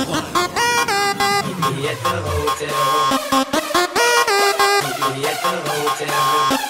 Meet me at the hotel. Meet me at the hotel.